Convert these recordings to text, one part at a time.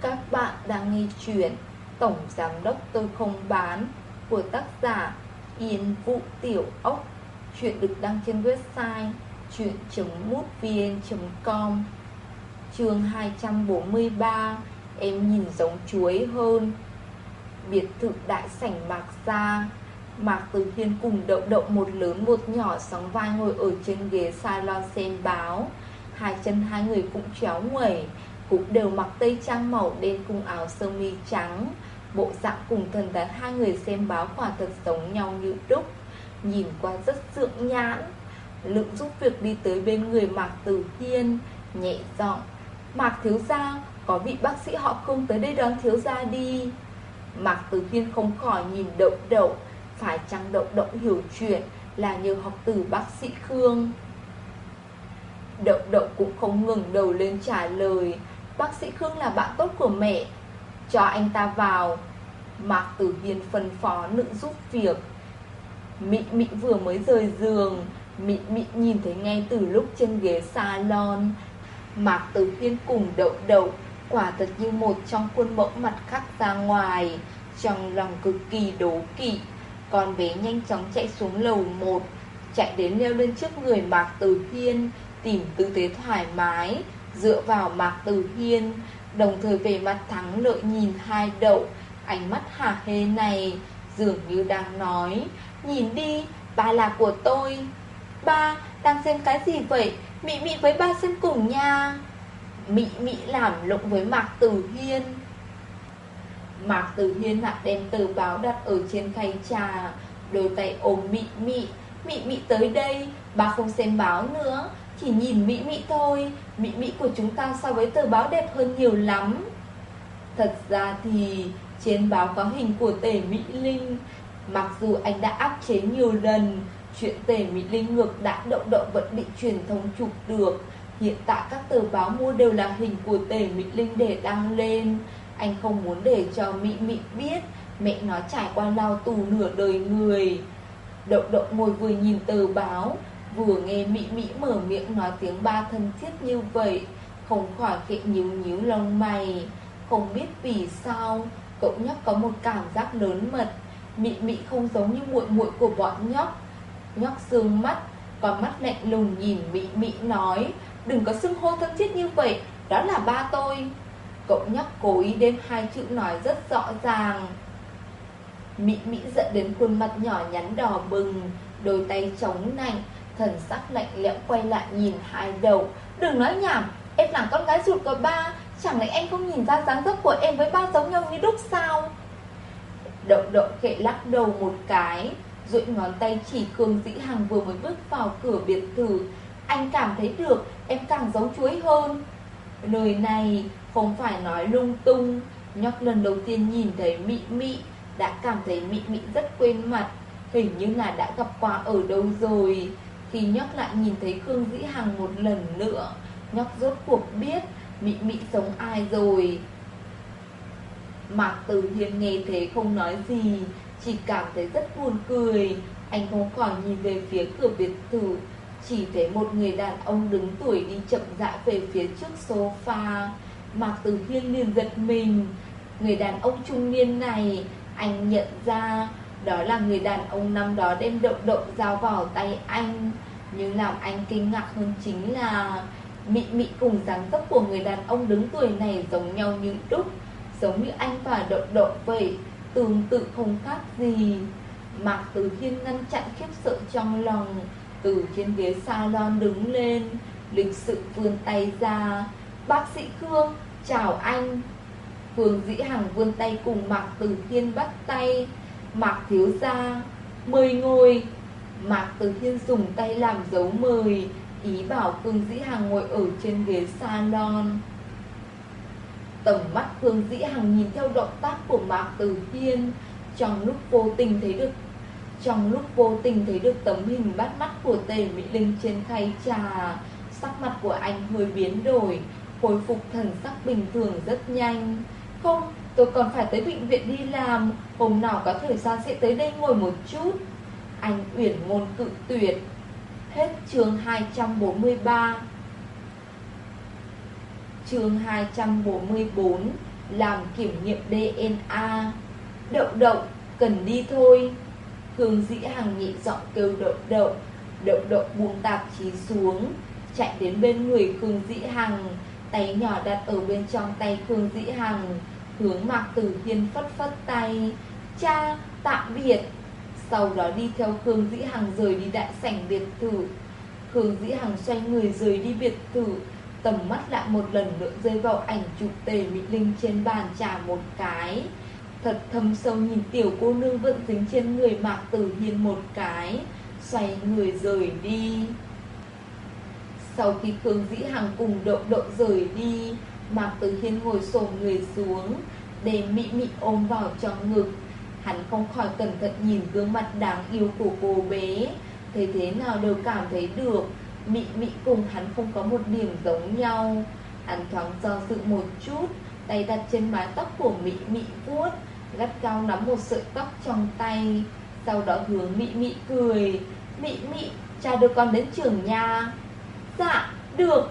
Các bạn đang nghe chuyện Tổng Giám Đốc Tôi Không Bán của tác giả Yên Vũ Tiểu Ốc. Chuyện được đăng trên website chuyện.mútvn.com chương 243 Em nhìn giống chuối hơn. Biệt thự đại sảnh Mạc Gia. Mạc Từ Hiên cùng đậu đậu một lớn một nhỏ sóng vai ngồi ở trên ghế salon xem báo. Hai chân hai người cũng chéo nguẩy. Cũng đều mặc tây trang màu đen cùng áo sơ mi trắng. Bộ dạng cùng thần tán hai người xem báo quả thật giống nhau như đúc, Nhìn qua rất dưỡng nhãn. Lượng giúp việc đi tới bên người Mạc Tử Hiên, Nhẹ giọng, Mạc Thiếu Gia, Có vị bác sĩ họ không tới đây đón Thiếu Gia đi? Mạc Tử Hiên không khỏi nhìn đậu đậu, Phải chăng động động hiểu chuyện Là nhờ học từ bác sĩ Khương? Động động cũng không ngừng đầu lên trả lời. Bác sĩ Khương là bạn tốt của mẹ. Cho anh ta vào. Mạc Tử Hiên phân phó nữ giúp việc. Mị mị vừa mới rời giường. Mị mị nhìn thấy ngay từ lúc trên ghế salon. Mạc Tử Hiên cùng đậu đậu. Quả thật như một trong khuôn mẫu mặt khắc ra ngoài. Trong lòng cực kỳ đố kỵ. Con bé nhanh chóng chạy xuống lầu 1 Chạy đến leo lên trước người Mạc Tử Hiên, Tìm tư thế thoải mái. Dựa vào Mạc Tử Hiên Đồng thời về mặt thắng lợi nhìn hai đậu Ánh mắt hả hê này Dường như đang nói Nhìn đi, ba là của tôi. Ba, đang xem cái gì vậy? Mị mị với ba xem cùng nha. Mị mị làm lụng với Mạc Tử Hiên. Mạc Tử Hiên lại đem tờ báo đặt ở trên khay trà Đôi tay ôm mị mị. Mị mị tới đây Ba không xem báo nữa. Chỉ nhìn mỹ mỹ thôi. Mỹ mỹ của chúng ta so với tờ báo đẹp hơn nhiều lắm. Thật ra thì trên báo có hình của tể Mỹ Linh. Mặc dù anh đã áp chế nhiều lần, Chuyện tể Mỹ Linh ngược đã động động vẫn bị truyền thông chụp được. Hiện tại các tờ báo mua đều là hình của tể Mỹ Linh để đăng lên. Anh không muốn để cho Mỹ Mỹ biết Mẹ nó trải qua lao tù nửa đời người. Động động ngồi vừa nhìn tờ báo Vừa nghe Mỹ Mỹ mở miệng nói tiếng ba thân thiết như vậy, Không khỏi khẽ nhíu nhíu lông mày. Không biết vì sao, Cậu nhóc có một cảm giác lớn mật. Mị mị không giống như muội muội của bọn nhóc. Nhóc sương mắt Còn mắt lạnh lùng nhìn mị mị nói, Đừng có xưng hô thân thiết như vậy, Đó là ba tôi. Cậu nhóc cố ý đem hai chữ nói rất rõ ràng. Mị mị giận đến khuôn mặt nhỏ nhắn đỏ bừng, Đôi tay chống nạnh Thần sắc lạnh lẽo quay lại nhìn hai đầu. Đừng nói nhảm, Em là con gái ruột của ba, Chẳng lẽ anh không nhìn ra dáng dấp của em với ba giống nhau như đúc sao? Đậu đậu khệ lắc đầu một cái, duỗi ngón tay chỉ Khương Dĩ Hằng vừa mới bước vào cửa biệt thự. Anh cảm thấy được, em càng giấu chuối hơn. Lời này không phải nói lung tung. Nhóc lần đầu tiên nhìn thấy Mị Mị, Đã cảm thấy Mị Mị rất quên mặt. Hình như là đã gặp qua ở đâu rồi? Khi nhóc lại nhìn thấy Khương Dĩ Hằng một lần nữa, Nhóc rốt cuộc biết Mị Mị sống ai rồi. Mạc Tử Hiên nghe thế không nói gì, Chỉ cảm thấy rất buồn cười. Anh không khỏi nhìn về phía cửa biệt thự, Chỉ thấy một người đàn ông đứng tuổi đi chậm rãi về phía trước sofa. Mạc Tử Hiên liền giật mình. Người đàn ông trung niên này, Anh nhận ra đó là người đàn ông năm đó đem đậu đậu giao vào tay anh. Nhưng làm anh kinh ngạc hơn chính là Mị mị cùng dáng dấp của người đàn ông đứng tuổi này giống nhau như đúc Giống như anh và đậu đậu vậy Tương tự không khác gì. Mạc Tử Hiên ngăn chặn khiếp sợ trong lòng Từ trên ghế salon đứng lên Lịch sự vươn tay ra. Bác sĩ Khương, chào anh. Phương Dĩ Hằng vươn tay cùng Mạc Tử Hiên bắt tay. Mạc Thiếu Gia Mời ngồi Mạc Tử Hiên dùng tay làm dấu mời Ý bảo Phương Dĩ Hằng ngồi ở trên ghế salon. Tầm mắt Phương Dĩ Hằng nhìn theo động tác của Mạc Tử Hiên Trong lúc vô tình thấy được Trong lúc vô tình thấy được tấm hình bắt mắt của Tề Mỹ Linh trên khay trà Sắc mặt của anh hơi biến đổi khôi phục thần sắc bình thường rất nhanh. Không, tôi còn phải tới bệnh viện đi làm. Hôm nào có thời gian sẽ tới đây ngồi một chút. Anh uyển ngôn cự tuyệt. Hết chương 243 chương 244 làm kiểm nghiệm DNA. Đậu đậu, cần đi thôi. Hương dĩ hằng nhị giọng kêu đậu đậu. Đậu đậu buông tạp chí xuống, chạy đến bên người Khương Dĩ Hằng, tay nhỏ đặt ở bên trong tay Khương Dĩ Hằng, hướng Mạc Tử Hiên phất phất tay. Cha, tạm biệt. Sau đó đi theo Khương Dĩ Hằng rời đi đại sảnh biệt thự. Khương Dĩ Hằng xoay người rời đi biệt thự, tầm mắt lại một lần nữa rơi vào ảnh chụp tề Mỹ Linh trên bàn trà một cái. Thật thâm sâu nhìn tiểu cô nương vẫn dính trên người Mạc Tử Hiên một cái, xoay người rời đi. Sau khi Khương Dĩ Hằng cùng đậu đậu rời đi, Mạc Tử Hiên ngồi xổm người xuống, để Mị Mị ôm vào trong ngực. Hắn không khỏi cẩn thận nhìn gương mặt đáng yêu của cô bé, thấy thế nào đều cảm thấy được. Mị Mị cùng hắn không có một điểm giống nhau. Hắn thoáng do dự một chút, tay đặt trên mái tóc của Mị Mị vuốt, gắt cao nắm một sợi tóc trong tay. Sau đó hướng Mị Mị cười, Mị Mị, cha đưa con đến trường nha. Dạ, được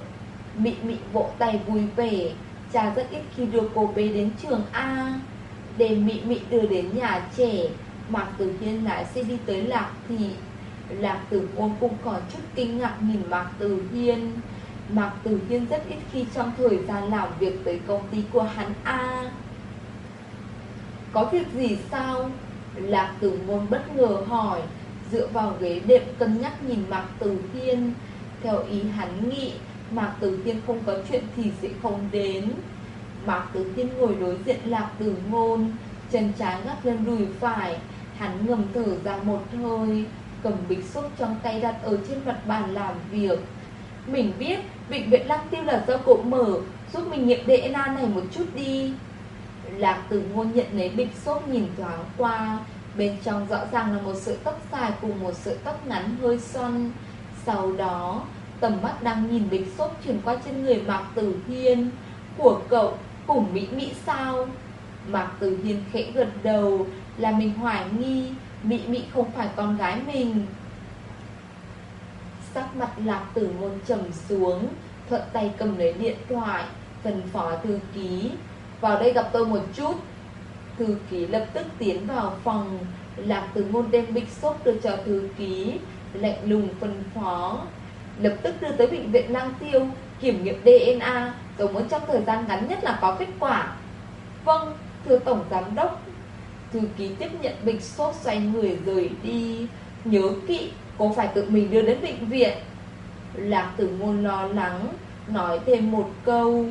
Mị mị vỗ tay vui vẻ. Cha rất ít khi đưa cô bé đến trường A. Để mị mị đưa đến nhà trẻ, Mạc Tử Hiên lại sẽ đi tới Lạc Thị. Lạc Tử Ngôn cũng có chút kinh ngạc nhìn Mạc Tử Hiên. Mạc Tử Hiên rất ít khi trong thời gian làm việc tới công ty của hắn A. Có việc gì sao? Lạc Tử Ngôn bất ngờ hỏi, Dựa vào ghế đệm cân nhắc nhìn Mạc Tử Hiên. Theo ý hắn nghĩ Mạc Tử Thiên không có chuyện thì sẽ không đến. Mạc Tử Thiên ngồi đối diện Lạc Tử Ngôn Chân trái gắt lên đùi phải. Hắn ngầm thở ra một hơi Cầm bịch xúc trong tay đặt ở trên mặt bàn làm việc. Mình biết Bệnh viện Lăng Tiêu là do cậu mở Giúp mình nghiệm DNA này một chút đi. Lạc Tử Ngôn nhận lấy bịch xốp nhìn thoáng qua. Bên trong rõ ràng là một sợi tóc dài cùng một sợi tóc ngắn hơi xoăn sau đó, tầm mắt đang nhìn bịch xốp chuyển qua trên người Mạc Tử Hiên. Của cậu cùng Mỹ Mỹ sao? Mạc Tử Hiên khẽ gật đầu là mình hoài nghi Mỹ Mỹ không phải con gái mình. Sắc mặt Lạc Tử Ngôn trầm xuống, thuận tay cầm lấy điện thoại, phần phó thư ký. Vào đây gặp tôi một chút. Thư ký lập tức tiến vào phòng, Lạc Tử Ngôn đem bịch xốp đưa cho thư ký, lạnh lùng phân phó Lập tức đưa tới bệnh viện lang tiêu Kiểm nghiệm DNA Rồi muốn trong thời gian ngắn nhất là có kết quả. Vâng, thưa Tổng Giám Đốc Thư ký tiếp nhận bịch sốt xoay người rời đi Nhớ kỹ, cô phải tự mình đưa đến bệnh viện. Lạc tử ngôn lo lắng Nói thêm một câu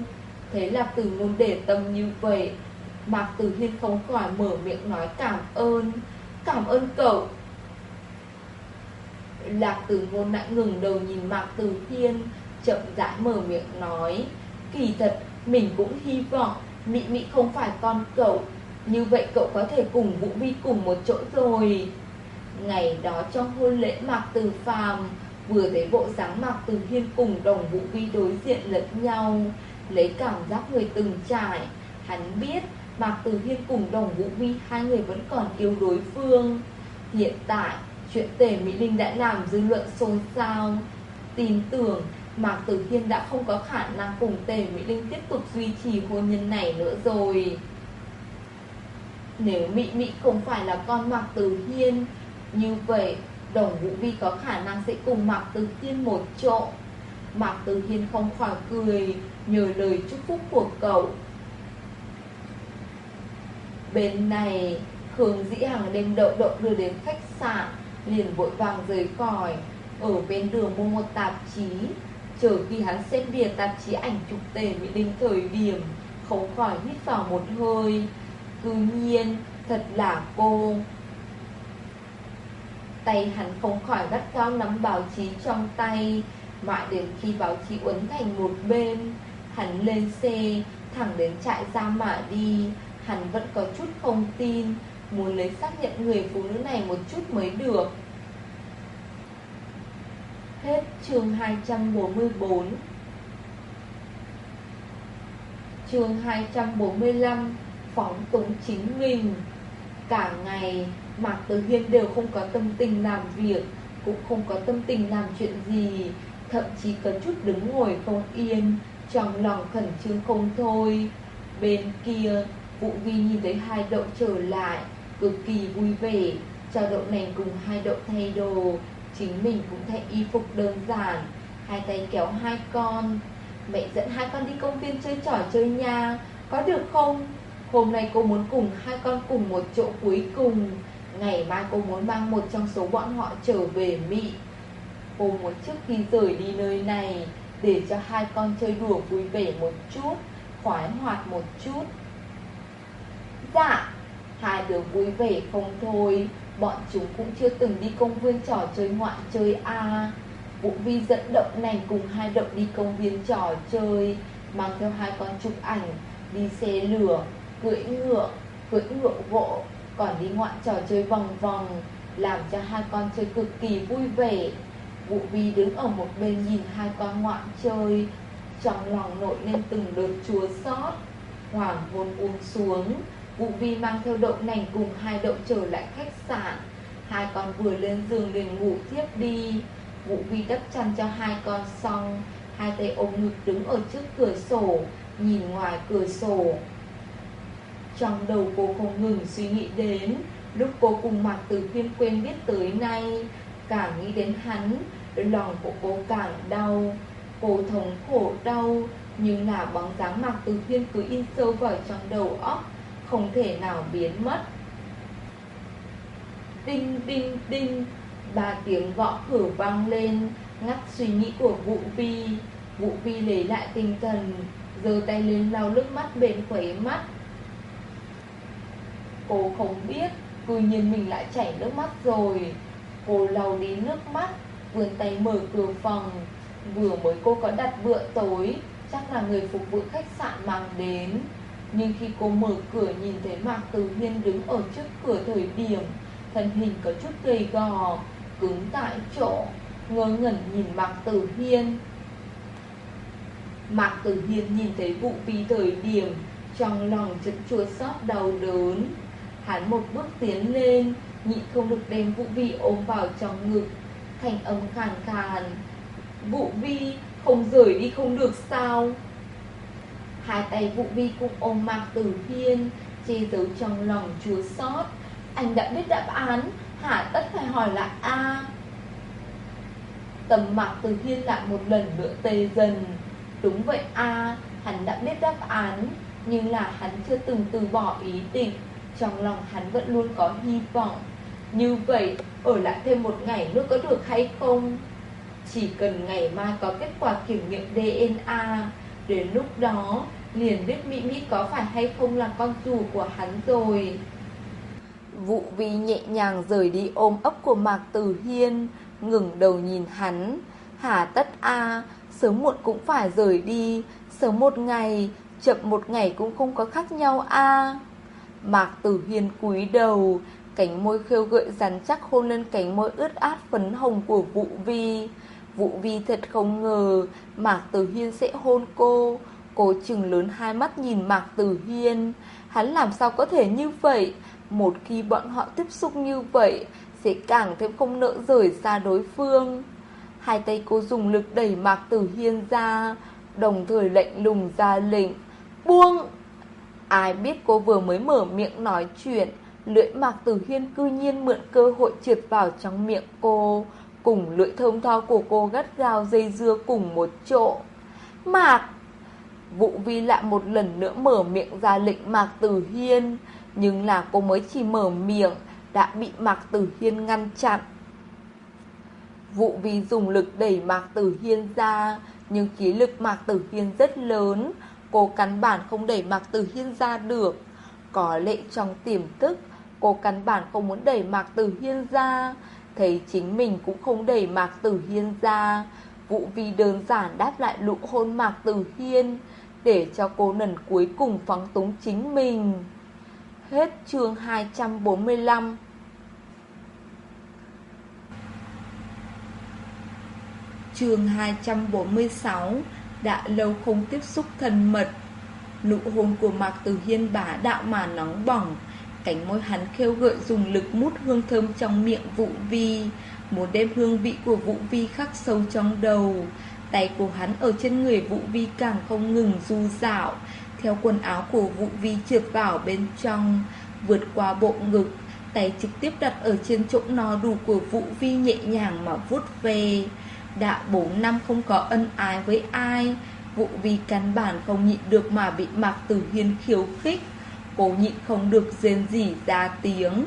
thế lạc tử ngôn để tâm như vậy. Mạc Tử Hiên không khỏi mở miệng nói cảm ơn. Cảm ơn cậu. Lạc tử ngôn lại ngừng đầu nhìn Mạc Tử Thiên, Chậm rãi mở miệng nói, Kỳ thật, mình cũng hy vọng Mị Mị không phải con cậu, Như vậy cậu có thể cùng Vũ Vi cùng một chỗ rồi. Ngày đó trong hôn lễ Mạc Tử Phàm, Vừa thấy bộ dáng Mạc Tử Thiên cùng đồng Vũ Vi đối diện lẫn nhau, Lấy cảm giác người từng trải, Hắn biết Mạc Tử Thiên cùng đồng Vũ Vi Hai người vẫn còn yêu đối phương. Hiện tại Chuyện tề Mỹ Linh đã làm dư luận xôn xao, Tin tưởng Mạc Tử Hiên đã không có khả năng cùng tề Mỹ Linh tiếp tục duy trì hôn nhân này nữa rồi. Nếu Mỹ Mỹ không phải là con Mạc Tử Hiên, Như vậy Đồng Vũ Vi có khả năng sẽ cùng Mạc Tử Hiên một chỗ. Mạc Tử Hiên không khỏi cười, Nhờ lời chúc phúc của cậu. Bên này, Khương Dĩ Hằng đem đậu đậu đưa đến khách sạn liền vội vàng rời khỏi. Ở bên đường mua một tạp chí, Chờ khi hắn xem bìa tạp chí ảnh chụp tề Mỹ Linh thời điểm, Không khỏi hít vào một hơi. Cứ nhiên, thật là cô. Tay hắn không khỏi gắt cao nắm báo chí trong tay, Mãi đến khi báo chí uốn thành một bên, Hắn lên xe, Thẳng đến trại ra mà đi. Hắn vẫn có chút không tin Muốn lấy xác nhận người phụ nữ này một chút mới được. Hết chương 244 Chương 245 Phóng túng chính mình. Cả ngày Mạc Tử Hiên đều không có tâm tình làm việc Cũng không có tâm tình làm chuyện gì Thậm chí có chút đứng ngồi không yên Trong lòng khẩn trương không thôi. Bên kia, Vũ Vi nhìn thấy hai đậu trở lại, cực kỳ vui vẻ, cho đậu nành cùng hai đậu thay đồ. Chính mình cũng thay y phục đơn giản, hai tay kéo hai con. Mẹ dẫn hai con đi công viên chơi trò chơi nha, có được không? Hôm nay cô muốn cùng hai con cùng một chỗ cuối cùng Ngày mai cô muốn mang một trong số bọn họ trở về Mỹ Cô muốn trước khi rời đi nơi này Để cho hai con chơi đùa vui vẻ một chút Khoái hoạt một chút Dạ Hai đứa vui vẻ không thôi. Bọn chúng cũng chưa từng đi công viên trò chơi ngoại chơi A. Vũ Vi dẫn động nành cùng hai động đi công viên trò chơi, Mang theo hai con chụp ảnh, Đi xe lửa, Cưỡi ngựa Cưỡi ngựa gỗ, Còn đi ngoạn trò chơi vòng vòng, Làm cho hai con chơi cực kỳ vui vẻ. Vũ Vi đứng ở một bên nhìn hai con ngoạn chơi, Trong lòng nổi lên từng đợt chua xót. Hoàng hôn buông xuống. Vũ Vi mang theo đậu nành cùng hai đậu trở lại khách sạn. Hai con vừa lên giường liền ngủ tiếp đi. Vũ Vi đắp chăn cho hai con xong, Hai tay ôm ngực đứng ở trước cửa sổ, Nhìn ngoài cửa sổ. Trong đầu cô không ngừng suy nghĩ đến, Lúc cô cùng Mạc Tử Khiêm quên biết tới nay, Càng nghĩ đến hắn, Lòng của cô càng đau. Cô thống khổ đau, Nhưng là bóng dáng Mạc Tử Khiêm cứ in sâu vào trong đầu óc. Không thể nào biến mất. Đinh đinh đinh, Ba tiếng gõ cửa vang lên, Ngắt suy nghĩ của Vũ Vi Vũ Vi lấy lại tinh thần, giơ tay lên lau nước mắt bên khóe mắt. Cô không biết Cư nhiên mình lại chảy nước mắt rồi. Cô lau đi nước mắt, Vươn tay mở cửa phòng. Vừa mới cô có đặt bữa tối, Chắc là người phục vụ khách sạn mang đến. Nhưng khi cô mở cửa nhìn thấy Mạc Tử Hiên đứng ở trước cửa thời điểm, Thân hình có chút gầy gò, Cứng tại chỗ, Ngơ ngẩn nhìn Mạc Tử Hiên. Mạc Tử Hiên nhìn thấy vụ vi thời điểm, Trong lòng chật chua xót đau đớn. Hắn một bước tiến lên Nhị không được đem vụ vi ôm vào trong ngực. Thành âm khàn khàn Vụ vi không rời đi không được sao? Hai tay vụ vi cũng ôm Mạc từ Hiên Che giấu trong lòng chúa xót. Anh đã biết đáp án Hả tất phải hỏi lại A. Tầm Mạc từ Hiên lại một lần nữa tê dần. Đúng vậy a hắn đã biết đáp án Nhưng là hắn chưa từng từ bỏ ý định. Trong lòng hắn vẫn luôn có hy vọng. Như vậy, ở lại thêm một ngày nữa có được hay không? Chỉ cần ngày mai có kết quả kiểm nghiệm DNA Đến lúc đó, liền biết Mỹ Mỹ có phải hay không là con dù của hắn rồi. Vụ vi nhẹ nhàng rời đi ôm ấp của Mạc Tử Hiên, Ngừng đầu nhìn hắn. Hà tất a, Sớm muộn cũng phải rời đi, Sớm một ngày, Chậm một ngày cũng không có khác nhau a. Mạc Tử Hiên cúi đầu, Cánh môi khêu gợi rắn chắc hôn lên cánh môi ướt át phấn hồng của Vũ Vi Vũ Vi thật không ngờ Mạc Tử Hiên sẽ hôn cô Cô chừng lớn hai mắt nhìn Mạc Tử Hiên. Hắn làm sao có thể như vậy? Một khi bọn họ tiếp xúc như vậy, Sẽ càng thêm không nỡ rời xa đối phương. Hai tay cô dùng lực đẩy Mạc Tử Hiên ra, Đồng thời lệnh lùng ra lệnh, Buông! Ai biết cô vừa mới mở miệng nói chuyện, Lưỡi Mạc Tử Hiên cư nhiên mượn cơ hội trượt vào trong miệng cô, Cùng lưỡi thơm tho của cô gắt gao dây dưa cùng một chỗ. Mạc Vũ Vi lại một lần nữa mở miệng ra lệnh Mạc Tử Hiên. Nhưng là cô mới chỉ mở miệng Đã bị Mạc Tử Hiên ngăn chặn. Vũ vi dùng lực đẩy Mạc Tử Hiên ra, nhưng khí lực Mạc Tử Hiên rất lớn, cô căn bản không đẩy Mạc Tử Hiên ra được. Có lệ trong tiềm thức, cô căn bản không muốn đẩy Mạc Tử Hiên ra, thấy chính mình cũng không đẩy Mạc Tử Hiên ra. Vũ vi đơn giản đáp lại lụ hôn Mạc Tử Hiên, để cho cô lần cuối cùng phóng túng chính mình. Hết chương 245 chương 246 Đã lâu không tiếp xúc thân mật. Nụ hôn của Mạc tử Hiên bá đạo mà nóng bỏng. Cánh môi hắn khêu gợi dùng lực mút hương thơm trong miệng Vũ Vi. Muốn đem hương vị của Vũ Vi khắc sâu trong đầu. Tay của hắn ở trên người Vũ Vi càng không ngừng du dạo theo quần áo của Vũ Vi trượt vào bên trong, vượt qua bộ ngực, tay trực tiếp đặt ở trên chỗ no đủ của Vũ Vi nhẹ nhàng mà vuốt về. Đã 4 năm không có ân ái với ai, Vũ Vi căn bản không nhịn được mà bị Mạc Tử Hiên khiêu khích. Cố nhịn không được rên rỉ ra tiếng.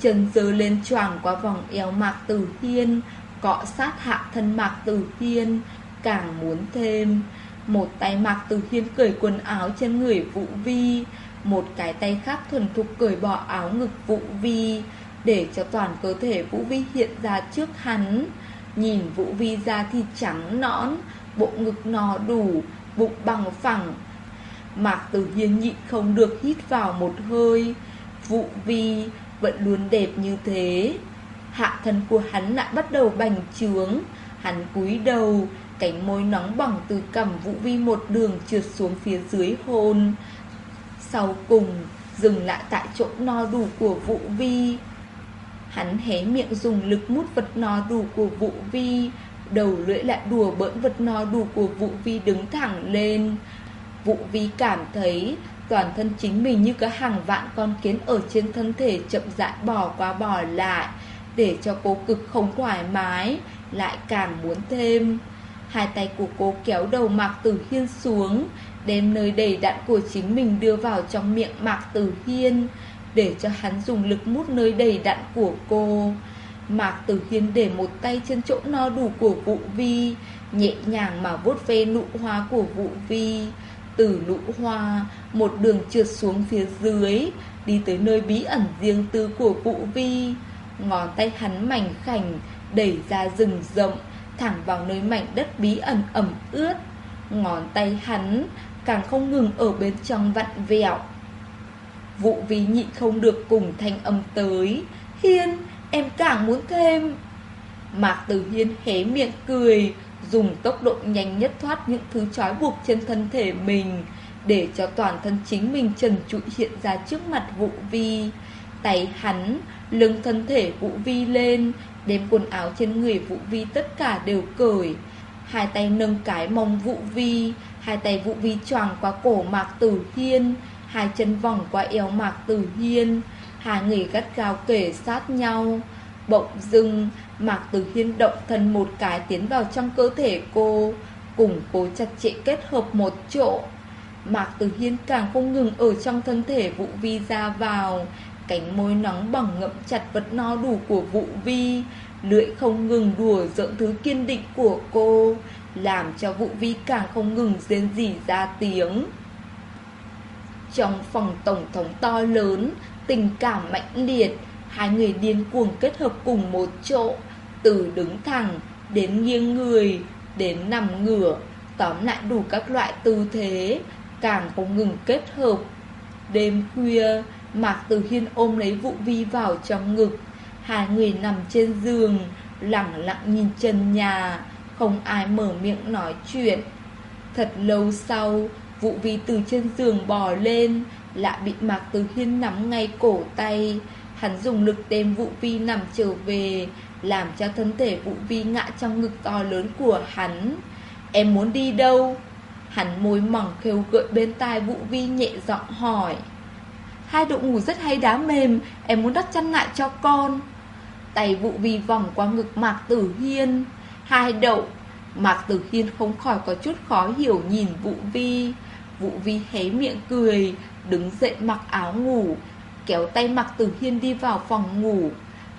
Chân dơ lên choàng qua vòng eo Mạc Tử Hiên, cọ sát hạ thân Mạc Tử Hiên, càng muốn thêm. Một tay Mạc Tử Hiên cởi quần áo trên người Vũ Vi, một cái tay khác thuần thục cởi bỏ áo ngực Vũ Vi, để cho toàn cơ thể Vũ Vi hiện ra trước hắn. Nhìn Vũ Vi da thịt trắng nõn, bộ ngực no đủ, bụng bằng phẳng. Mạc Tử Hiên nhịn không được hít vào một hơi. Vũ Vi vẫn luôn đẹp như thế. Hạ thân của hắn lại bắt đầu bành trướng. Hắn cúi đầu, cánh môi nóng bỏng từ cằm Vũ Vi một đường trượt xuống phía dưới hôn. Sau cùng, dừng lại tại chỗ no đủ của Vũ Vi. Hắn hé miệng dùng lực mút vật no đủ của Vũ Vi, đầu lưỡi lại đùa bỡn vật no đủ của Vũ Vi đứng thẳng lên. Vũ Vi cảm thấy toàn thân chính mình như có hàng vạn con kiến ở trên thân thể chậm rãi bò qua bò lại, để cho cô cực không thoải mái, lại càng muốn thêm. Hai tay của cô kéo đầu Mạc Tử Hiên xuống, đem nơi đầy đặn của chính mình đưa vào trong miệng Mạc Tử Hiên, để cho hắn dùng lực mút nơi đầy đặn của cô. Mạc Tử Hiên để một tay trên chỗ no đủ của Vũ Vi, nhẹ nhàng mà vuốt ve nụ hoa của Vũ Vi. Từ nụ hoa, một đường trượt xuống phía dưới, đi tới nơi bí ẩn riêng tư của Vũ Vi. Ngón tay hắn mảnh khảnh, đẩy ra rừng rộng, thẳng vào nơi mảnh đất bí ẩn ẩm ướt. Ngón tay hắn càng không ngừng ở bên trong vặn vẹo. Vụ vi nhịn không được cùng thanh âm tới. Hiên, em càng muốn thêm. Mạc Tử Hiên hé miệng cười, dùng tốc độ nhanh nhất thoát những thứ trói buộc trên thân thể mình, để cho toàn thân chính mình trần trụi hiện ra trước mặt Vũ Vi. Tay hắn, lưng thân thể Vũ Vi lên, đem quần áo trên người Vũ Vi tất cả đều cởi. Hai tay nâng cái mông Vũ Vi, hai tay Vũ Vi choàng qua cổ Mạc Tử Hiên, hai chân vòng qua eo Mạc Tử Hiên, hai người gắt gao kể sát nhau. Bỗng dưng, Mạc Tử Hiên động thân một cái tiến vào trong cơ thể cô, cùng cố chặt chẽ kết hợp một chỗ. Mạc Tử Hiên càng không ngừng ở trong thân thể Vũ Vi ra vào, cánh môi nóng bỏng ngậm chặt vật no đủ của Vũ Vi, lưỡi không ngừng đùa giỡn thứ kiên định của cô, làm cho Vũ Vi càng không ngừng rên rỉ ra tiếng. Trong phòng tổng thống to lớn, tình cảm mạnh liệt, hai người điên cuồng kết hợp cùng một chỗ, từ đứng thẳng đến nghiêng người, đến nằm ngửa, tóm lại đủ các loại tư thế, càng không ngừng kết hợp. Đêm khuya, Mạc Tử Hiên ôm lấy Vũ Vi vào trong ngực, hai người nằm trên giường, lặng lặng nhìn chân nhà, không ai mở miệng nói chuyện. Thật lâu sau, Vũ Vi từ trên giường bò lên, lại bị Mạc Tử Hiên nắm ngay cổ tay. Hắn dùng lực đem Vũ Vi nằm trở về, làm cho thân thể Vũ Vi ngã trong ngực to lớn của hắn. Em muốn đi đâu? Hắn môi mỏng khêu gợi bên tai Vũ Vi nhẹ giọng hỏi. Hai độ ngủ rất hay đá mềm, em muốn đắp chăn lại cho con. Tay vụ Vi vòng qua ngực Mạc Tử Hiên. Hai đậu. Mạc Tử Hiên không khỏi có chút khó hiểu nhìn Vũ Vi. Vũ Vi hé miệng cười, đứng dậy mặc áo ngủ, kéo tay Mạc Tử Hiên đi vào phòng ngủ.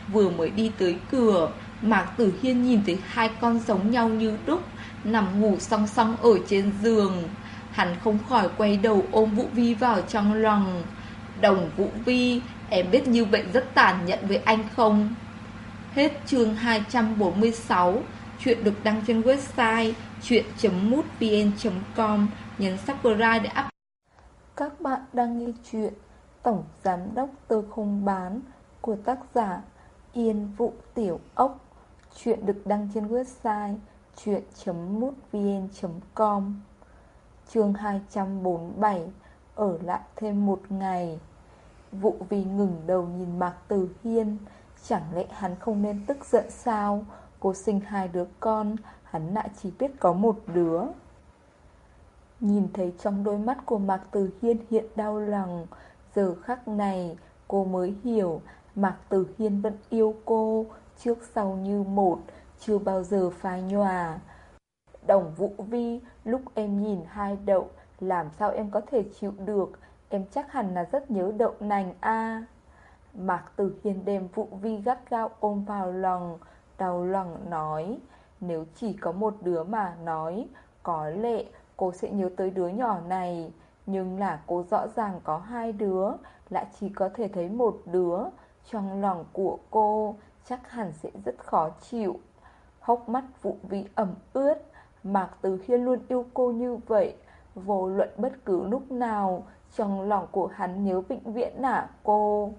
Vừa mới đi tới cửa, Mạc Tử Hiên nhìn thấy hai con giống nhau như đúc, nằm ngủ song song ở trên giường. Hắn không khỏi quay đầu ôm Vũ Vi vào trong lòng. Đồng Vũ Vi, em biết như vậy rất tàn nhẫn với anh không? Hết chương 246, chuyện được đăng trên website chuyện.mútvn.com, nhấn subscribe để up. Các bạn đang nghe chuyện Tổng Giám Đốc Tơ Không Bán của tác giả Yên Vũ Tiểu Ốc. Chuyện được đăng trên website chuyện.mútvn.com Chương 247 Ở lại thêm một ngày Vụ vì ngừng đầu nhìn Mạc Tử Hiên, Chẳng lẽ hắn không nên tức giận sao? Cô sinh hai đứa con, Hắn lại chỉ biết có một đứa. Nhìn thấy trong đôi mắt của Mạc Tử Hiên hiện đau lòng, Giờ khắc này cô mới hiểu Mạc Tử Hiên vẫn yêu cô Trước sau như một, Chưa bao giờ phai nhòa. Đồng Vũ Vi, Lúc em nhìn hai đậu, Làm sao em có thể chịu được? Em chắc hẳn là rất nhớ đậu nành a. Mạc Tử Hiên đem vụ Vi gắt gao ôm vào lòng Đau lòng nói Nếu chỉ có một đứa mà nói Có lệ, cô sẽ nhớ tới đứa nhỏ này. Nhưng là cô rõ ràng có hai đứa Lại chỉ có thể thấy một đứa. Trong lòng của cô Chắc hẳn sẽ rất khó chịu. Hốc mắt vụ vi ẩm ướt Mạc tử Hiên luôn yêu cô như vậy. Vô luận bất cứ lúc nào trong lòng của hắn nhớ vĩnh viễn nả cô?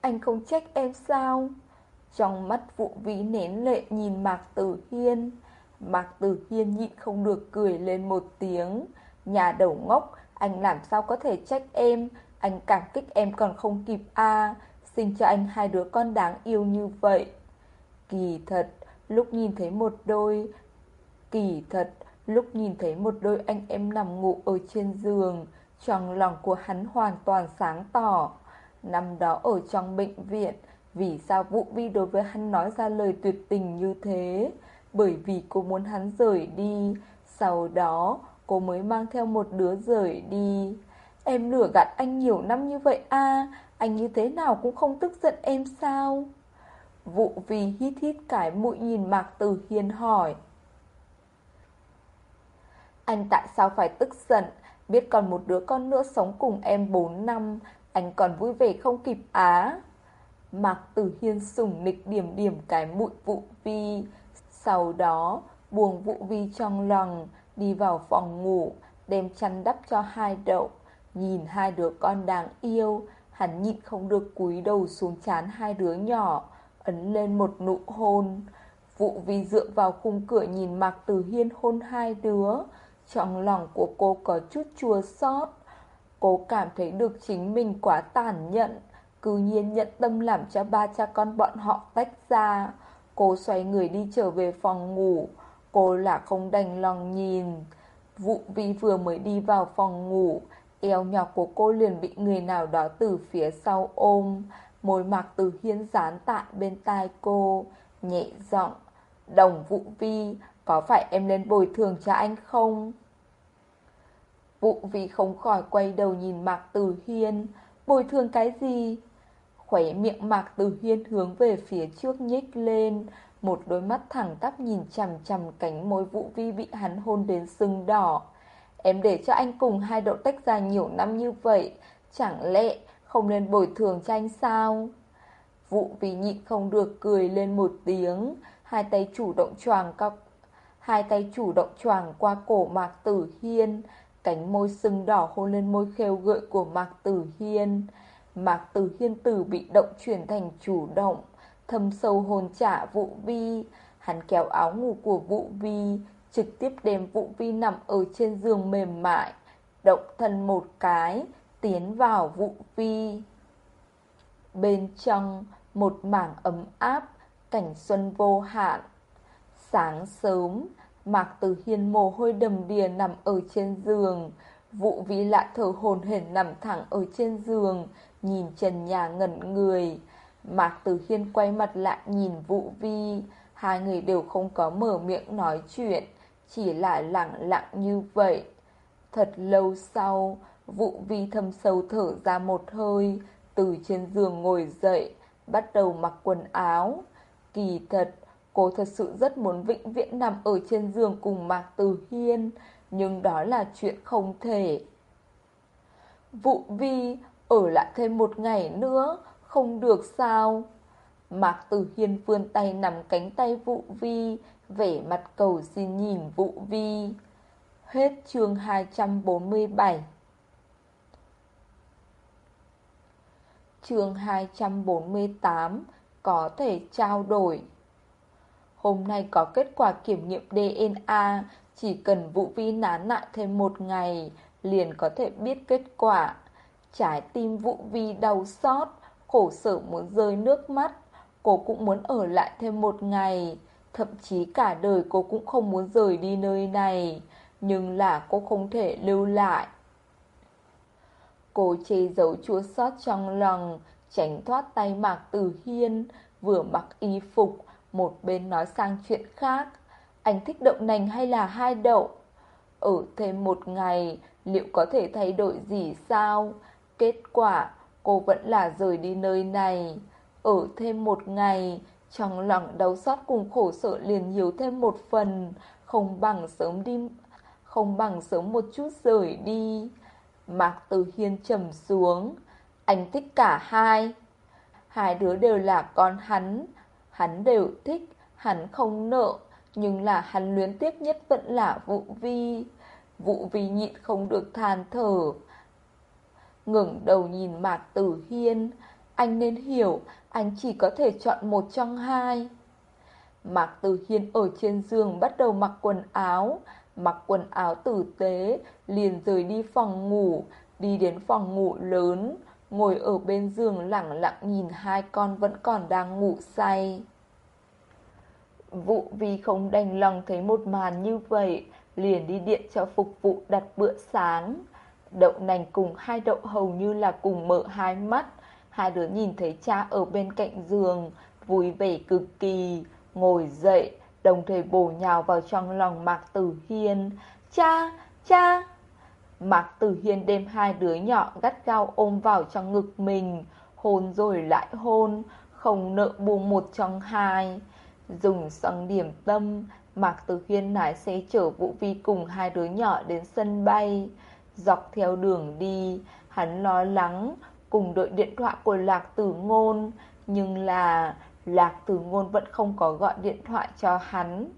Anh không trách em sao? Trong mắt vụ vi nén lệ nhìn Mạc Tử Hiên, Mạc Tử Hiên nhịn không được cười lên một tiếng. Nhà đầu ngốc, Anh làm sao có thể trách em? Anh cảm kích em còn không kịp à? a Sinh cho anh hai đứa con đáng yêu như vậy. Kỳ thật, Lúc nhìn thấy một đôi, Kỳ thật Lúc nhìn thấy một đôi anh em nằm ngủ ở trên giường Trong lòng của hắn hoàn toàn sáng tỏ Năm đó ở trong bệnh viện Vì sao Vũ Vi đối với hắn nói ra lời tuyệt tình như thế bởi vì cô muốn hắn rời đi. Sau đó, cô mới mang theo một đứa rời đi. Em lừa gạt anh nhiều năm như vậy a anh như thế nào cũng không tức giận em sao? Vụ vì hít hít cái mũi nhìn Mạc Từ Hiên hỏi. Anh tại sao phải tức giận? Biết còn một đứa con nữa sống cùng em 4 năm, anh còn vui vẻ không kịp á. Mạc Tử Hiên sùng nịch điểm điểm cái mũi vụ vi, sau đó, buông vụ vi trong lòng, đi vào phòng ngủ, đem chăn đắp cho hai đậu. Nhìn hai đứa con đáng yêu, hắn nhịn không được cúi đầu xuống chán hai đứa nhỏ, ấn lên một nụ hôn. Vụ vi dựa vào khung cửa nhìn Mạc Tử Hiên hôn hai đứa, trong lòng của cô có chút chua xót. Cô cảm thấy được chính mình quá tàn nhẫn, cứ nhiên nhận tâm làm cho ba cha con bọn họ tách ra. Cô xoay người đi trở về phòng ngủ Cô là không đành lòng nhìn Vụ vi vừa mới đi vào phòng ngủ Eo nhỏ của cô liền bị người nào đó từ phía sau ôm Môi mặc từ hiên dán tại bên tai cô Nhẹ giọng Đồng vụ vi có phải em lên bồi thường cho anh không? Vụ vi không khỏi quay đầu nhìn Mạc Tử Hiên Bồi thường cái gì? Khỏe miệng Mạc Từ Hiên hướng về phía trước nhích lên Một đôi mắt thẳng tắp nhìn chằm chằm cánh môi Vũ Vi bị hắn hôn đến sưng đỏ Em để cho anh cùng hai đậu tách ra nhiều năm như vậy, Chẳng lẽ không nên bồi thường cho anh sao? Vũ Vi nhịn không được cười lên một tiếng, Hai tay chủ động choàng cao Hai tay chủ động choàng qua cổ Mạc Tử Hiên Cánh môi sưng đỏ hôn lên môi khêu gợi của Mạc Tử Hiên Mạc Tử Hiên từ bị động chuyển thành chủ động, thâm sâu hồn trả Vũ Vi. Hắn kéo áo ngủ của Vũ Vi, trực tiếp đem Vũ Vi nằm ở trên giường mềm mại, động thân một cái, tiến vào Vũ Vi. Bên trong, một mảng ấm áp, cảnh xuân vô hạn. Sáng sớm, Mạc Tử Hiên mồ hôi đầm đìa nằm ở trên giường, Vũ Vi lạ thở hồn hển nằm thẳng ở trên giường, nhìn trần nhà ngẩn người. Mạc Tử Hiên quay mặt lại nhìn Vũ Vi, hai người đều không có mở miệng nói chuyện, chỉ là lặng lặng như vậy. Thật lâu sau, Vũ Vi thâm sâu thở ra một hơi, từ trên giường ngồi dậy, bắt đầu mặc quần áo. Kỳ thật, cô thật sự rất muốn vĩnh viễn nằm ở trên giường cùng Mạc Tử Hiên, nhưng đó là chuyện không thể. Vụ Vi ở lại thêm một ngày nữa, không được sao? Mạc Tử Hiên vươn tay nắm cánh tay Vũ Vi, vẻ mặt cầu xin nhìn Vũ Vi. Hết chương 247 Chương 248 Có thể trao đổi Hôm nay có kết quả kiểm nghiệm DNA Chỉ cần Vũ Vi nán lại thêm một ngày Liền có thể biết kết quả Trái tim Vũ Vi đau xót, khổ sở muốn rơi nước mắt. Cô cũng muốn ở lại thêm một ngày. Thậm chí cả đời cô cũng không muốn rời đi nơi này. nhưng là cô không thể lưu lại. Cô che giấu chua xót trong lòng, tránh thoát tay Mạc Tử Hiên, vừa mặc y phục, một bên nói sang chuyện khác. Anh thích đậu nành hay là hai đậu? Ở thêm một ngày, liệu có thể thay đổi gì sao? Kết quả, cô vẫn là rời đi nơi này. Ở thêm một ngày, trong lòng đau xót cùng khổ sở liền nhiều thêm một phần, không bằng sớm đi, không bằng sớm một chút rời đi. Mạc Từ Hiên trầm xuống, anh thích cả hai. Hai đứa đều là con hắn, hắn đều thích, hắn không nợ, nhưng là hắn luyến tiếc nhất vẫn là Vũ Vi. Vũ Vi nhịn không được than thở. Ngừng đầu nhìn Mạc Tử Hiên, anh nên hiểu, anh chỉ có thể chọn một trong hai. Mạc Tử Hiên ở trên giường bắt đầu mặc quần áo, mặc quần áo tử tế, liền rời đi phòng ngủ, đi đến phòng ngủ lớn, ngồi ở bên giường lặng lặng nhìn hai con vẫn còn đang ngủ say. Vụ vì không đành lòng thấy một màn như vậy, liền đi điện cho phục vụ đặt bữa sáng. Đậu nành cùng hai đậu hầu như là cùng mở hai mắt, hai đứa nhìn thấy cha ở bên cạnh giường, vui vẻ cực kỳ, ngồi dậy, đồng thời bổ nhào vào trong lòng Mạc Tử Hiên. Cha, cha! Mạc Tử Hiên đem hai đứa nhỏ gắt gao ôm vào trong ngực mình, hôn rồi lại hôn, không nợ buông một trong hai. Dùng xăng điểm tâm, Mạc Tử Hiên lái xe chở Vũ Vi cùng hai đứa nhỏ đến sân bay. Dọc theo đường đi, hắn lo lắng, cùng đợi điện thoại của Lạc Tử Ngôn, nhưng là Lạc Tử Ngôn vẫn không có gọi điện thoại cho hắn.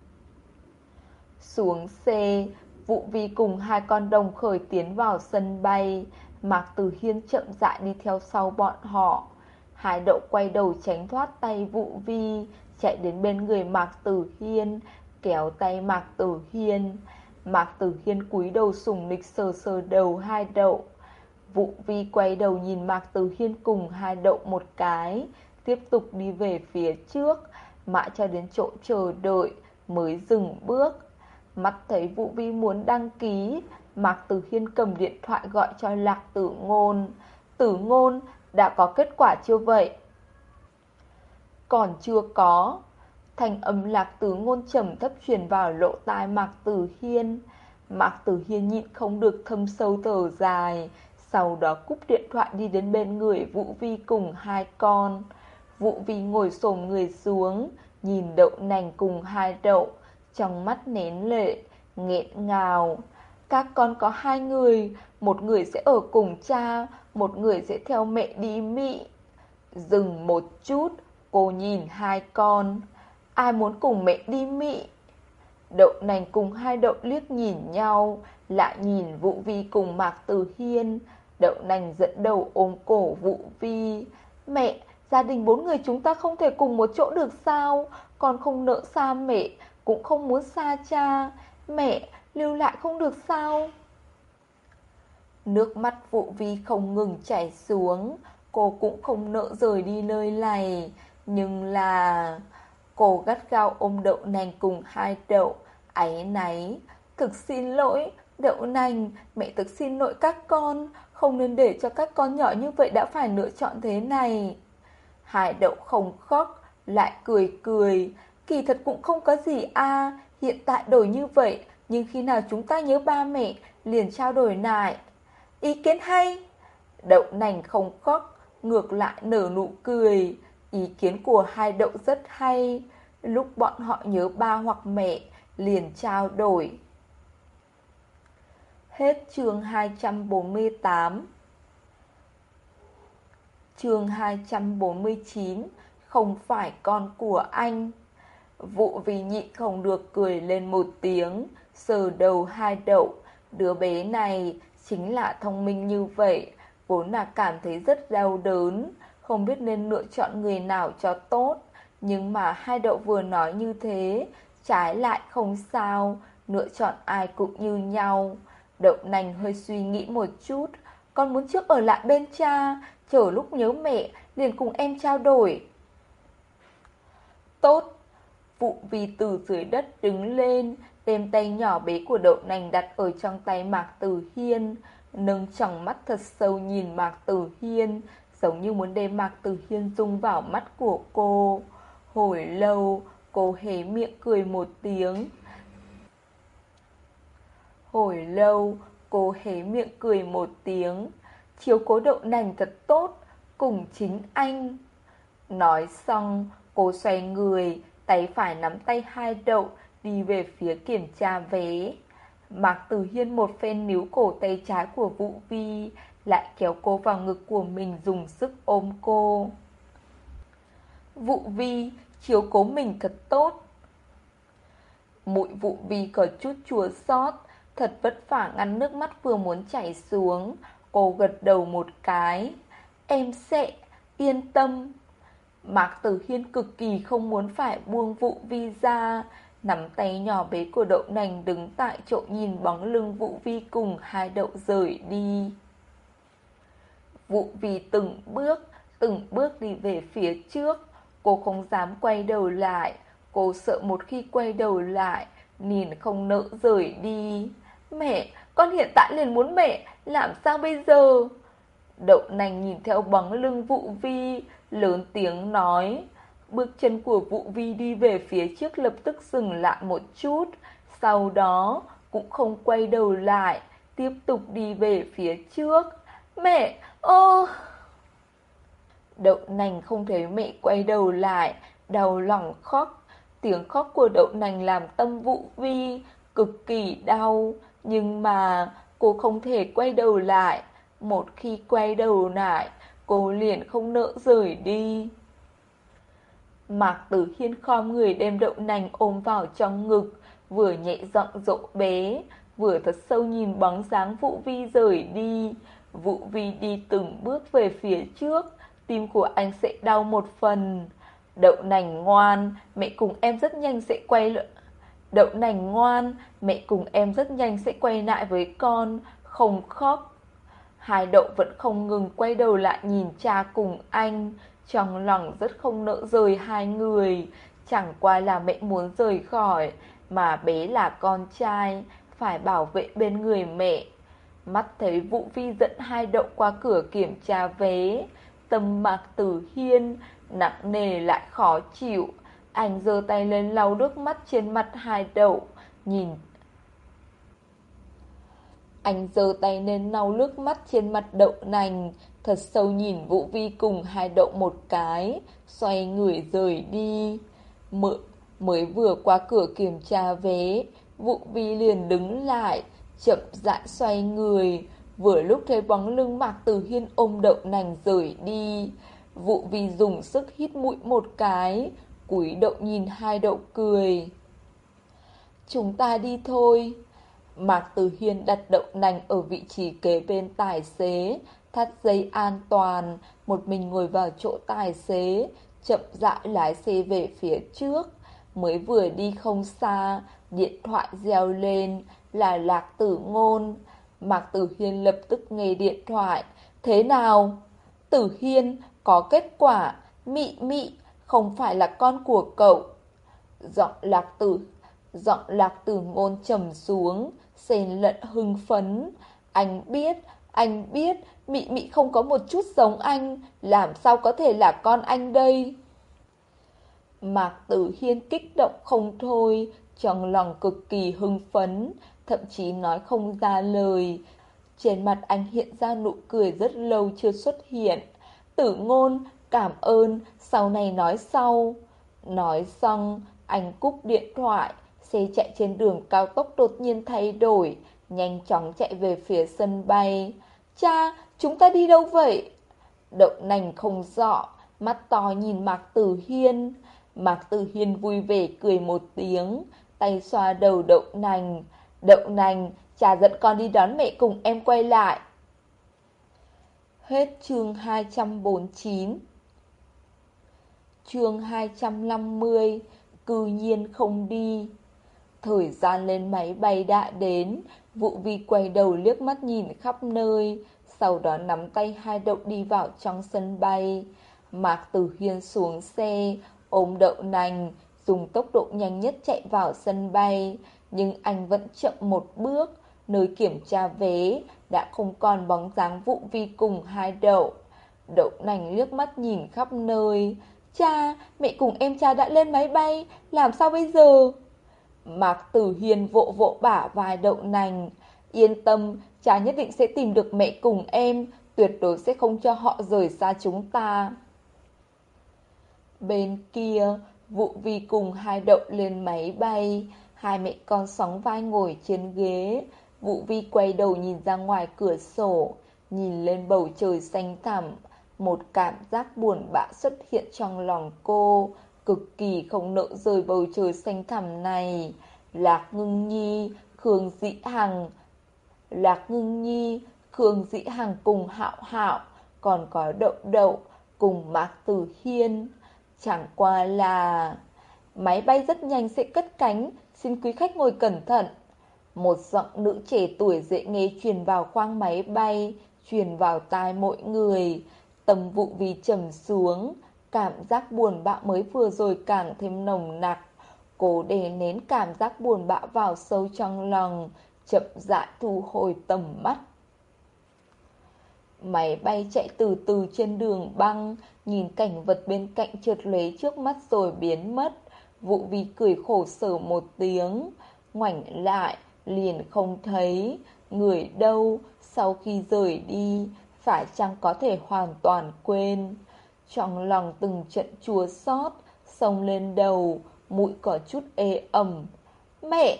Xuống xe, Vụ Vi cùng hai con đồng khởi tiến vào sân bay, Mạc Tử Hiên chậm rãi đi theo sau bọn họ. Hải đậu quay đầu tránh thoát tay Vụ Vi, chạy đến bên người Mạc Tử Hiên, kéo tay Mạc Tử Hiên. Mạc Tử Hiên cúi đầu sùng nịch sờ sờ đầu hai đậu. Vụ Vi quay đầu nhìn Mạc Tử Hiên cùng hai đậu một cái, tiếp tục đi về phía trước, mãi cho đến chỗ chờ đợi mới dừng bước. Mắt thấy Vũ Vi muốn đăng ký, Mạc Tử Hiên cầm điện thoại gọi cho Lạc Tử Ngôn. Tử Ngôn, đã có kết quả chưa vậy? Còn chưa có. Thành âm Lạc Tử Ngôn trầm thấp truyền vào lỗ tai Mạc Tử Hiên. Mạc Tử Hiên nhịn không được thâm sâu thở dài, sau đó cúp điện thoại đi đến bên người Vũ Vi cùng hai con. Vũ Vi ngồi xổm người xuống, nhìn đậu nành cùng hai đậu, trong mắt nén lệ, nghẹn ngào. Các con có hai người, một người sẽ ở cùng cha, một người sẽ theo mẹ đi Mỹ. Dừng một chút, cô nhìn hai con. Ai muốn cùng mẹ đi Mỹ? Đậu nành cùng hai đậu liếc nhìn nhau, lại nhìn Vũ Vi cùng Mạc Từ Hiên. Đậu nành dẫn đầu ôm cổ Vũ Vi. Mẹ, gia đình bốn người chúng ta không thể cùng một chỗ được sao? Con không nợ xa mẹ, cũng không muốn xa cha. Mẹ, lưu lại không được sao? Nước mắt vụ Vi không ngừng chảy xuống, cô cũng không nỡ rời đi nơi này. Nhưng là... Cô gắt gao ôm đậu nành cùng hai đậu, áy náy. Thực xin lỗi, đậu nành, mẹ thực xin lỗi các con, không nên để cho các con nhỏ như vậy đã phải lựa chọn thế này. Hai đậu không khóc, lại cười cười, kỳ thật cũng không có gì a hiện tại đổi như vậy, nhưng khi nào chúng ta nhớ ba mẹ, liền trao đổi lại. Ý kiến hay? Đậu nành không khóc, ngược lại nở nụ cười. Ý kiến của hai đậu rất hay. Lúc bọn họ nhớ ba hoặc mẹ, liền trao đổi. Hết chương 248 Chương 249 Không phải con của anh Vụ vì nhị không được cười lên một tiếng, Sờ đầu hai đậu. Đứa bé này chính là thông minh như vậy, Vốn là cảm thấy rất đau đớn, Không biết nên lựa chọn người nào cho tốt. Nhưng mà hai đậu vừa nói như thế, Trái lại không sao, Lựa chọn ai cũng như nhau. Đậu nành hơi suy nghĩ một chút, Con muốn trước ở lại bên cha, Chờ lúc nhớ mẹ liền cùng em trao đổi. Tốt Vụ vì từ dưới đất đứng lên đem tay nhỏ bé của đậu nành đặt ở trong tay Mạc Tử Hiên, nâng tròng mắt thật sâu nhìn Mạc Tử Hiên, giống như muốn đem Mạc Tử Hiên dung vào mắt của cô. Hồi lâu, cô hé miệng cười một tiếng. Hồi lâu, cô hé miệng cười một tiếng. Chiếu cố đậu nành thật tốt, cùng chính anh. Nói xong, cô xoay người, tay phải nắm tay hai đậu, đi về phía kiểm tra vé. Mạc Tử Hiên một phen níu cổ tay trái của Vũ Vi, lại kéo cô vào ngực của mình dùng sức ôm cô. Vũ Vi chiếu cố mình thật tốt. Mũi Vũ Vi có chút chua xót, thật vất vả ngăn nước mắt vừa muốn chảy xuống, cô gật đầu một cái. Em sẽ yên tâm. Mạc Tử Hiên cực kỳ không muốn phải buông vụ Vi ra, nắm tay nhỏ bé của đậu nành đứng tại chỗ nhìn bóng lưng vụ Vi cùng hai đậu rời đi. vụ Vi từng bước, từng bước đi về phía trước, cô không dám quay đầu lại, cô sợ một khi quay đầu lại, nhìn không nỡ rời đi. Mẹ, con hiện tại liền muốn mẹ, làm sao bây giờ? Đậu nành nhìn theo bóng lưng vụ Vi, lớn tiếng nói. Bước chân của Vũ Vi đi về phía trước lập tức dừng lại một chút, sau đó cũng không quay đầu lại, tiếp tục đi về phía trước. Mẹ, ô... Đậu nành không thấy mẹ quay đầu lại, đau lòng khóc. Tiếng khóc của đậu nành làm tâm Vũ Vi cực kỳ đau, nhưng mà cô không thể quay đầu lại. Một khi quay đầu lại, cô liền không nỡ rời đi. Mạc Tử Hiên khom người đem đậu nành ôm vào trong ngực, vừa nhẹ giọng dỗ bé, vừa thật sâu nhìn bóng dáng Vũ Vi rời đi. Vũ Vi đi từng bước về phía trước, tim của anh sẽ đau một phần. Đậu nành ngoan, mẹ cùng em rất nhanh sẽ quay lại. Đậu nành ngoan, mẹ cùng em rất nhanh sẽ quay lại với con, không khóc. Hai đậu vẫn không ngừng quay đầu lại nhìn cha cùng anh, trong lòng rất không nỡ rời hai người, chẳng qua là mẹ muốn rời khỏi, mà bé là con trai, phải bảo vệ bên người mẹ. Mắt thấy Vũ Vi dẫn hai đậu qua cửa kiểm tra vé, tâm mạc tử hiên, nặng nề lại khó chịu. Anh giơ tay lên lau nước mắt trên mặt hai đậu, nhìn anh giơ tay lên lau nước mắt trên mặt đậu nành, thật sâu nhìn Vũ Vi cùng hai đậu một cái, xoay người rời đi. Mới, mới vừa qua cửa kiểm tra vé, Vũ Vi liền đứng lại, chậm rãi xoay người, vừa lúc thấy bóng lưng Mạc Tử Hiên ôm đậu nành rời đi. Vũ Vi dùng sức hít mũi một cái, cúi đậu nhìn hai đậu cười. Chúng ta đi thôi. Mạc Tử Hiên đặt đậu nành ở vị trí kế bên tài xế, thắt dây an toàn, một mình ngồi vào chỗ tài xế, chậm rãi lái xe về phía trước. Mới vừa đi không xa, điện thoại reo lên là Lạc Tử Ngôn. Mạc Tử Hiên lập tức nghe điện thoại. Thế nào? Tử Hiên có kết quả, mị mị, không phải là con của cậu. Giọng Lạc Tử Giọng Lạc Tử Ngôn trầm xuống, xen lẫn hưng phấn. Anh biết, anh biết, Mị Mị không có một chút giống anh, làm sao có thể là con anh đây? Mạc Tử Hiên kích động không thôi, trong lòng cực kỳ hưng phấn, thậm chí nói không ra lời. Trên mặt anh hiện ra nụ cười rất lâu chưa xuất hiện. Tử ngôn, cảm ơn, sau này nói sau. Nói xong, anh cúp điện thoại, xe chạy trên đường cao tốc đột nhiên thay đổi, nhanh chóng chạy về phía sân bay. Cha, chúng ta đi đâu vậy? Đậu nành không rõ, mắt to nhìn Mạc Tử Hiên. Mạc Tử Hiên vui vẻ cười một tiếng, tay xoa đầu đậu nành. Đậu nành, cha dẫn con đi đón mẹ cùng em quay lại. Hết chương 249 Chương 250 Cư nhiên không đi Thời gian lên máy bay đã đến Vụ vi quay đầu liếc mắt nhìn khắp nơi Sau đó nắm tay hai đậu đi vào trong sân bay Mạc Tử Hiên xuống xe Ôm đậu nành Dùng tốc độ nhanh nhất chạy vào sân bay Nhưng anh vẫn chậm một bước, nơi kiểm tra vé đã không còn bóng dáng vụ vi cùng hai đậu. Đậu nành liếc mắt nhìn khắp nơi. Cha, mẹ cùng em cha đã lên máy bay, làm sao bây giờ? Mạc Tử Hiền vỗ vỗ bả vai đậu nành. Yên tâm, cha nhất định sẽ tìm được mẹ cùng em, tuyệt đối sẽ không cho họ rời xa chúng ta. Bên kia, vụ vi cùng hai đậu lên máy bay, hai mẹ con sóng vai ngồi trên ghế. Vụ vi quay đầu nhìn ra ngoài cửa sổ, nhìn lên bầu trời xanh thẳm. Một cảm giác buồn bã xuất hiện trong lòng cô, cực kỳ không nỡ rời bầu trời xanh thẳm này. Lạc ngưng nhi, Khương Dĩ Hằng Lạc ngưng nhi, Khương Dĩ Hằng cùng hạo hạo, còn có đậu đậu cùng Mạc Tử Hiên. Chẳng qua là... Máy bay rất nhanh sẽ cất cánh, xin quý khách ngồi cẩn thận. Một giọng nữ trẻ tuổi dễ nghe truyền vào khoang máy bay, truyền vào tai mỗi người. Tâm vụ vì trầm xuống, cảm giác buồn bã mới vừa rồi càng thêm nồng nặc. Cố để nén cảm giác buồn bã vào sâu trong lòng, chậm rãi thu hồi tầm mắt. Máy bay chạy từ từ trên đường băng, nhìn cảnh vật bên cạnh trượt lóe trước mắt rồi biến mất. Vụ vi cười khổ sở một tiếng, ngoảnh lại, liền không thấy, người đâu, sau khi rời đi, phải chăng có thể hoàn toàn quên. Trong lòng từng trận chua xót sông lên đầu, mũi có chút ê ẩm. Mẹ!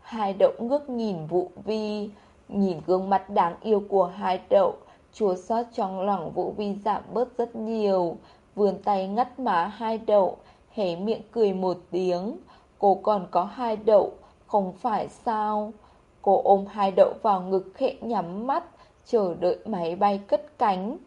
Hai đậu ngước nhìn Vũ Vi, nhìn gương mặt đáng yêu của hai đậu, chua xót trong lòng Vũ Vi giảm bớt rất nhiều, vươn tay ngắt má hai đậu, hé miệng cười một tiếng. Cô còn có hai đậu, không phải sao? Cô ôm hai đậu vào ngực khẽ nhắm mắt, chờ đợi máy bay cất cánh.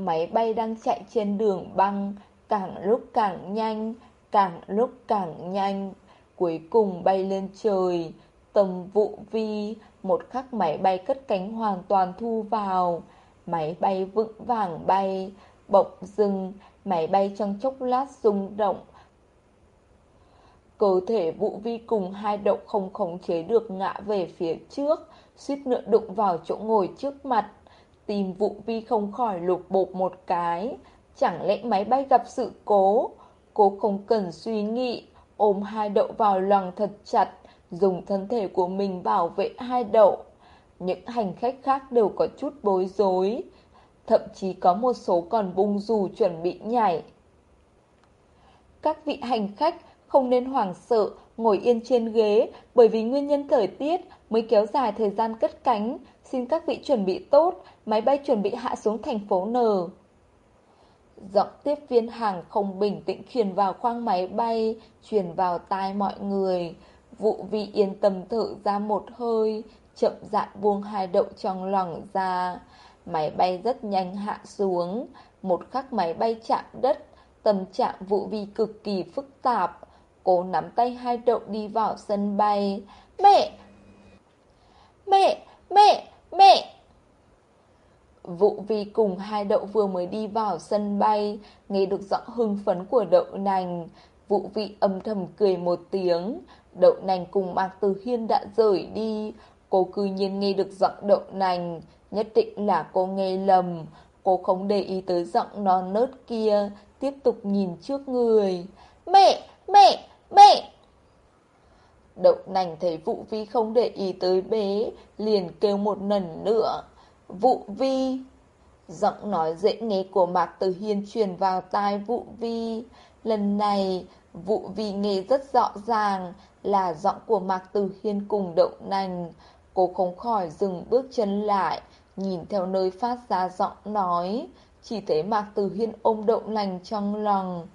Máy bay đang chạy trên đường băng, càng lúc càng nhanh, càng lúc càng nhanh cuối cùng bay lên trời. Tầm vụ vi, một khắc máy bay cất cánh hoàn toàn thu vào. Máy bay vững vàng bay, bỗng dừng, máy bay trong chốc lát rung động. Cơ thể vụ vi cùng hai động không khống chế được ngã về phía trước, suýt nữa đụng vào chỗ ngồi trước mặt. Tìm vụ vi không khỏi lục bột một cái. Chẳng lẽ máy bay gặp sự cố? Cô không cần suy nghĩ, ôm hai đậu vào lòng thật chặt, dùng thân thể của mình bảo vệ hai đậu. Những hành khách khác đều có chút bối rối, thậm chí có một số còn bung dù chuẩn bị nhảy. Các vị hành khách không nên hoảng sợ, ngồi yên trên ghế, bởi vì nguyên nhân thời tiết mới kéo dài thời gian cất cánh. Xin các vị chuẩn bị tốt, máy bay chuẩn bị hạ xuống thành phố N. Giọng tiếp viên hàng không bình tĩnh truyền vào khoang máy bay, truyền vào tai mọi người. Vụ vị yên tâm thở ra một hơi, chậm rãi buông hai đậu trong lòng ra. Máy bay rất nhanh hạ xuống, một khắc máy bay chạm đất, tâm trạng vụ vi cực kỳ phức tạp. Cô nắm tay hai đậu đi vào sân bay. Mẹ! Mẹ! Vụ vi cùng hai đậu vừa mới đi vào sân bay, nghe được giọng hưng phấn của đậu nành. Vụ vị âm thầm cười một tiếng, đậu nành cùng Mạc Từ Hiên đã rời đi. Cô cư nhiên nghe được giọng đậu nành, nhất định là cô nghe lầm. Cô không để ý tới giọng non nớt kia, tiếp tục nhìn trước người. Mẹ! Mẹ! Mẹ! Đậu nành thấy vũ vi không để ý tới bé, liền kêu một lần nữa. vũ vi Giọng nói dễ nghe của Mạc Tử Hiên truyền vào tai vũ vi. Lần này vũ vi nghe rất rõ ràng Là giọng của Mạc Tử Hiên cùng đậu nành. Cô không khỏi dừng bước chân lại Nhìn theo nơi phát ra giọng nói. Chỉ thấy Mạc Tử Hiên ôm đậu nành trong lòng.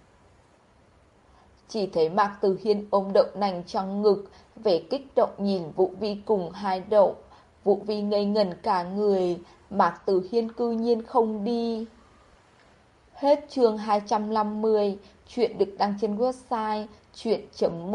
Chỉ thấy Mạc Tử Hiên ôm đậu nành trong ngực Vẻ kích động nhìn vũ vi cùng hai đậu vũ vi ngây ngần cả người, Mạc Tử Hiên cư nhiên không đi. Hết chương 250, chuyện được đăng trên website chuyện.mút